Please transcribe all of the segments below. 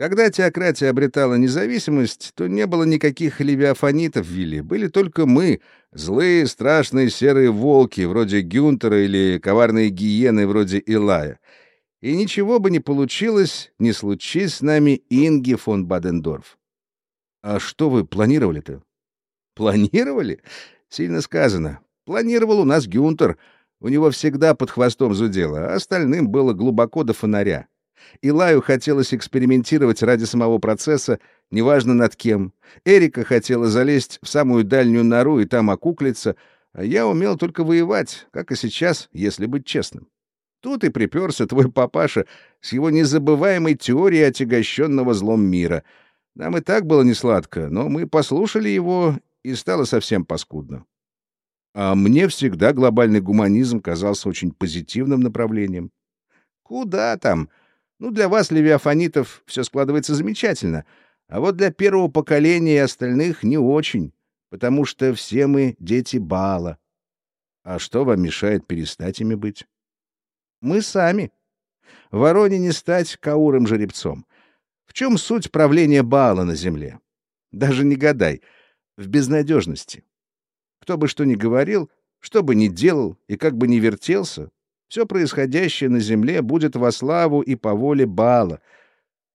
Когда теократия обретала независимость, то не было никаких левиафанитов в Вилле, были только мы, злые, страшные серые волки, вроде Гюнтера или коварные гиены, вроде Илая. И ничего бы не получилось, не случись с нами Инги фон Бадендорф. А что вы планировали-то? Планировали? Сильно сказано. Планировал у нас Гюнтер. У него всегда под хвостом зудело, а остальным было глубоко до фонаря. Илаю хотелось экспериментировать ради самого процесса, неважно над кем. Эрика хотела залезть в самую дальнюю нору и там окуклиться, а я умел только воевать, как и сейчас, если быть честным. Тут и приперся твой папаша с его незабываемой теорией отягощенного злом мира. Нам и так было несладко, но мы послушали его, и стало совсем паскудно. А мне всегда глобальный гуманизм казался очень позитивным направлением. Куда там? Ну, для вас, левиафанитов, все складывается замечательно, а вот для первого поколения и остальных не очень, потому что все мы дети Бала. А что вам мешает перестать ими быть? Мы сами. Вороне не стать каурым жеребцом. В чем суть правления Баала на земле? Даже не гадай. В безнадежности. Кто бы что ни говорил, что бы ни делал и как бы ни вертелся, все происходящее на земле будет во славу и по воле Бала.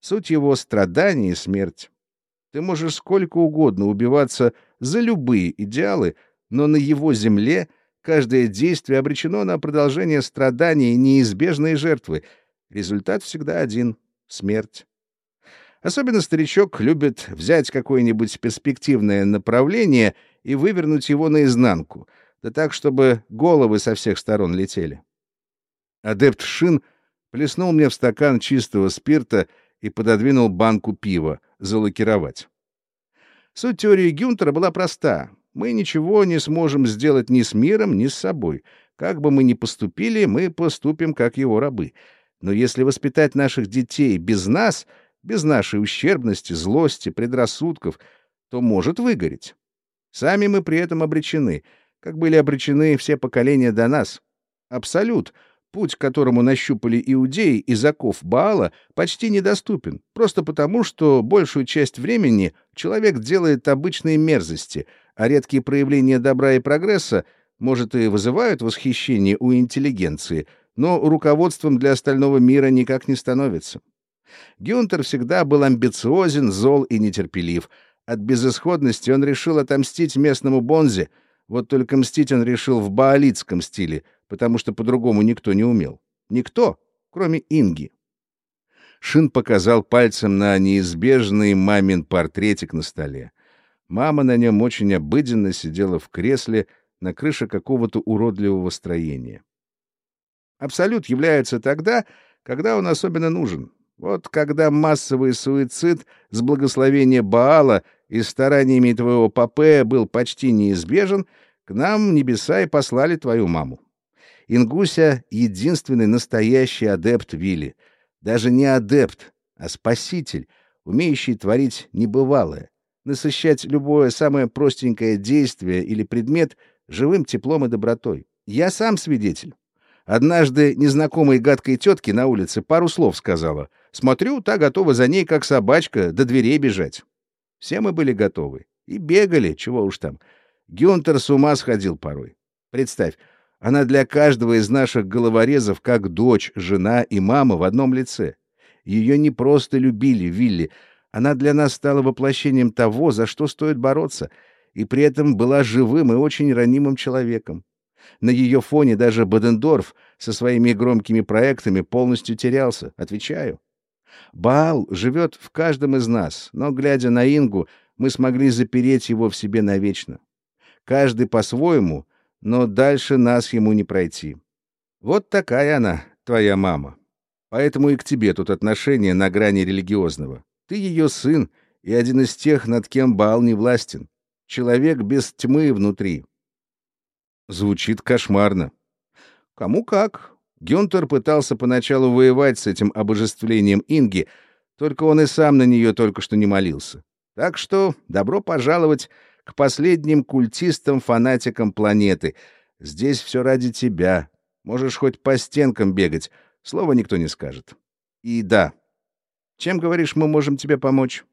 Суть его — страдания и смерть. Ты можешь сколько угодно убиваться за любые идеалы, но на его земле каждое действие обречено на продолжение страданий и неизбежные жертвы. Результат всегда один — смерть. Особенно старичок любит взять какое-нибудь перспективное направление и вывернуть его наизнанку, да так, чтобы головы со всех сторон летели. Адепт Шин плеснул мне в стакан чистого спирта и пододвинул банку пива залакировать. Суть теории Гюнтера была проста. Мы ничего не сможем сделать ни с миром, ни с собой. Как бы мы ни поступили, мы поступим как его рабы. Но если воспитать наших детей без нас, без нашей ущербности, злости, предрассудков, то может выгореть. Сами мы при этом обречены, как были обречены все поколения до нас. Абсолют — Путь, которому нащупали иудеи из оков Баала, почти недоступен, просто потому, что большую часть времени человек делает обычные мерзости, а редкие проявления добра и прогресса, может, и вызывают восхищение у интеллигенции, но руководством для остального мира никак не становится. Гюнтер всегда был амбициозен, зол и нетерпелив. От безысходности он решил отомстить местному Бонзе, вот только мстить он решил в баалитском стиле — потому что по-другому никто не умел. Никто, кроме Инги. Шин показал пальцем на неизбежный мамин портретик на столе. Мама на нем очень обыденно сидела в кресле на крыше какого-то уродливого строения. Абсолют является тогда, когда он особенно нужен. Вот когда массовый суицид с благословения Баала и стараниями твоего папе был почти неизбежен, к нам небеса и послали твою маму. Ингуся — единственный настоящий адепт Вилли. Даже не адепт, а спаситель, умеющий творить небывалое, насыщать любое самое простенькое действие или предмет живым теплом и добротой. Я сам свидетель. Однажды незнакомой гадкой тетке на улице пару слов сказала. Смотрю, та готова за ней, как собачка, до дверей бежать. Все мы были готовы. И бегали, чего уж там. Гюнтер с ума сходил порой. Представь, она для каждого из наших головорезов как дочь, жена и мама в одном лице. Ее не просто любили, Вилли. Она для нас стала воплощением того, за что стоит бороться, и при этом была живым и очень ранимым человеком. На ее фоне даже Бодендорф со своими громкими проектами полностью терялся, отвечаю. Баал живет в каждом из нас, но, глядя на Ингу, мы смогли запереть его в себе навечно. Каждый по-своему — но дальше нас ему не пройти. Вот такая она, твоя мама. Поэтому и к тебе тут отношение на грани религиозного. Ты ее сын и один из тех, над кем Баал не властен. Человек без тьмы внутри. Звучит кошмарно. Кому как. Гюнтер пытался поначалу воевать с этим обожествлением Инги, только он и сам на нее только что не молился. Так что добро пожаловать к последним культистам-фанатикам планеты. Здесь все ради тебя. Можешь хоть по стенкам бегать, слова никто не скажет. И да, Чем, говоришь, мы можем тебе помочь?»